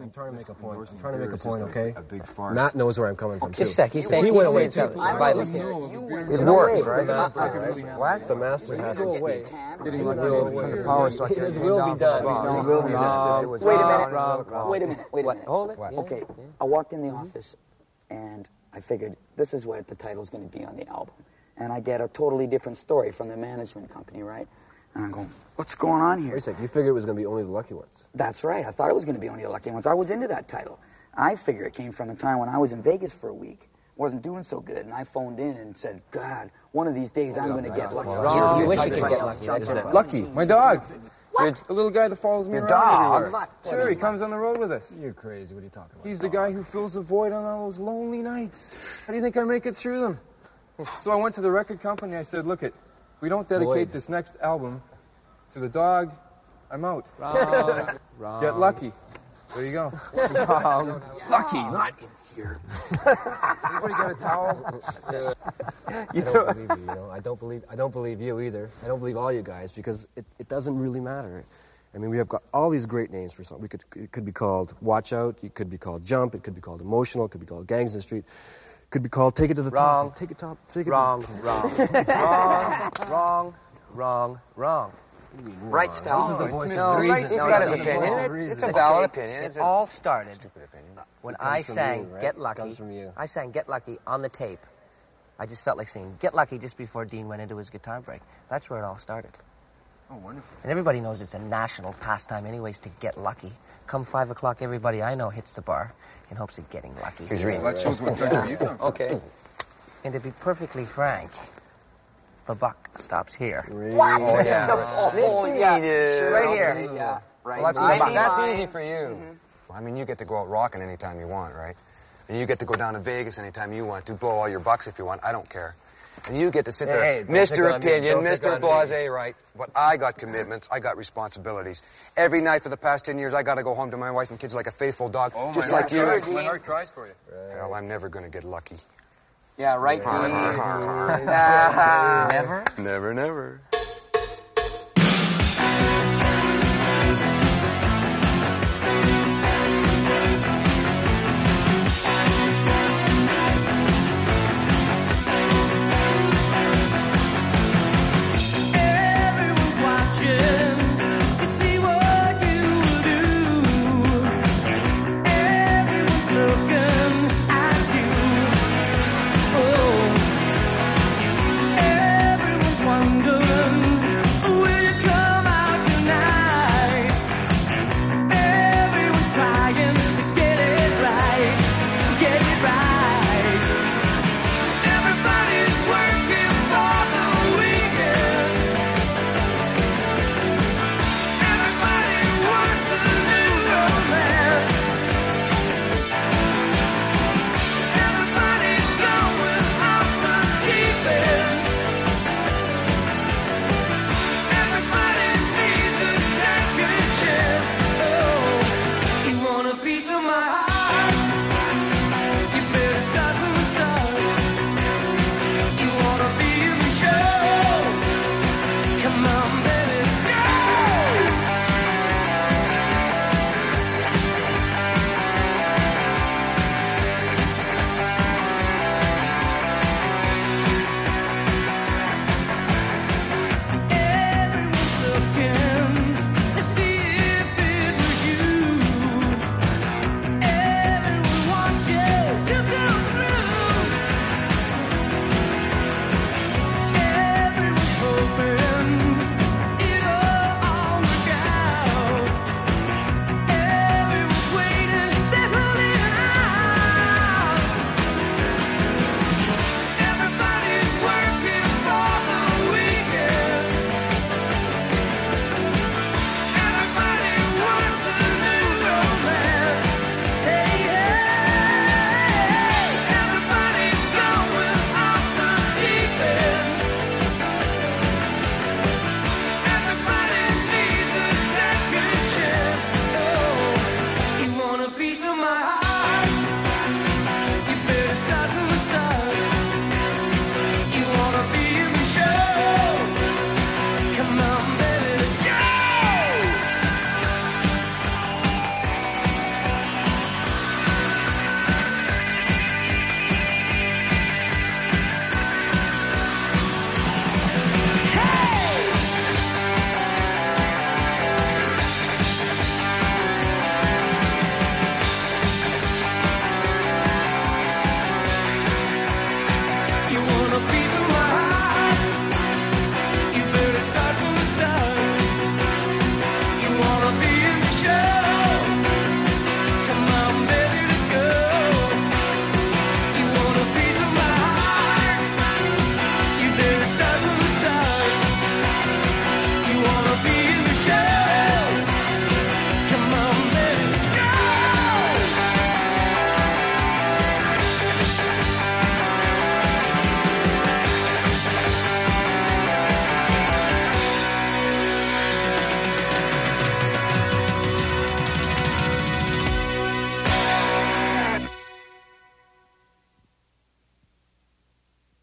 I'm trying to make a point. I'm trying to make a point, okay? A big farce. Matt knows where I'm coming from, too. Just a sec. He's saying he went away, saying too. something. By the It works, right? the Master, master right? What? The master has to go go away. The power structure. His will be done. His will be done. Wait a minute. wrong, wrong. Wait a minute. Wait a minute. Hold it. Okay. I walked in the uh-huh. office, and I figured this is what the title's going to be on the album, and I get a totally different story from the management company, right? And I'm going, what's going on here? Wait a sec. You figured it was going to be only the lucky ones. That's right. I thought it was going to be only the lucky ones. I was into that title. I figure it came from the time when I was in Vegas for a week. Wasn't doing so good, and I phoned in and said, God, one of these days I'm going to get lucky. Wrong. You wish you Lucky. could get lucky. Lucky, my dog. The, the little guy that follows me Your around dog? Sure, he comes on the road with us. You're crazy. What are you talking about? He's the guy who fills the void on all those lonely nights. How do you think I make it through them? So I went to the record company. I said, "Look, it, we don't dedicate Void. this next album to the dog. I'm out. Wrong. Wrong. Get lucky. There you go. Wrong. Lucky, not in here. Anybody got a towel? I don't believe you. You know, I don't believe. I don't believe you either. I don't believe all you guys because it, it doesn't really matter. I mean, we have got all these great names for something. We could it could be called Watch Out. It could be called Jump. It could be called Emotional. It could be called Gangs in the Street. It could be called Take It to the Wrong. Top. Take it top. Take it Wrong. To, Wrong. Wrong. Wrong. Wrong. Wrong. Right, Stal. This is the voice No, of reason. he's No, got this his opinion. It- it's a valid opinion. It It's all started when I sang you, right? Get Lucky. comes from you. I sang Get Lucky on the tape. I just felt like singing Get Lucky just before Dean went into his guitar break. That's where it all started. Oh, wonderful. And everybody knows it's a national pastime, anyways, to get lucky. Come five o'clock, everybody I know hits the bar in hopes of getting lucky. Here's Reed. That shows what country you come from. Okay. And to be perfectly frank, the buck stops here. What? Oh, yeah. Oh, Mr. Oh, yeah, sure. Right here. Yeah, right. Well, that's, I easy, mean, that's mine. easy for you. Mm-hmm. I mean, you get to go out rocking anytime you want, right? And you get to go down to Vegas anytime you want to, blow all your bucks if you want. I don't care. And you get to sit there, Hey, don't Mr. Opinion, Mr. on. Blase, right? But I got commitments, I got responsibilities. Every night for the past 10 years, I got to go home to my wife and kids like a faithful dog, Oh, just my like you. heart cries- My heart cries for you. Hell, I'm never going to get lucky. Yeah, right, Dean. Never? Never, never.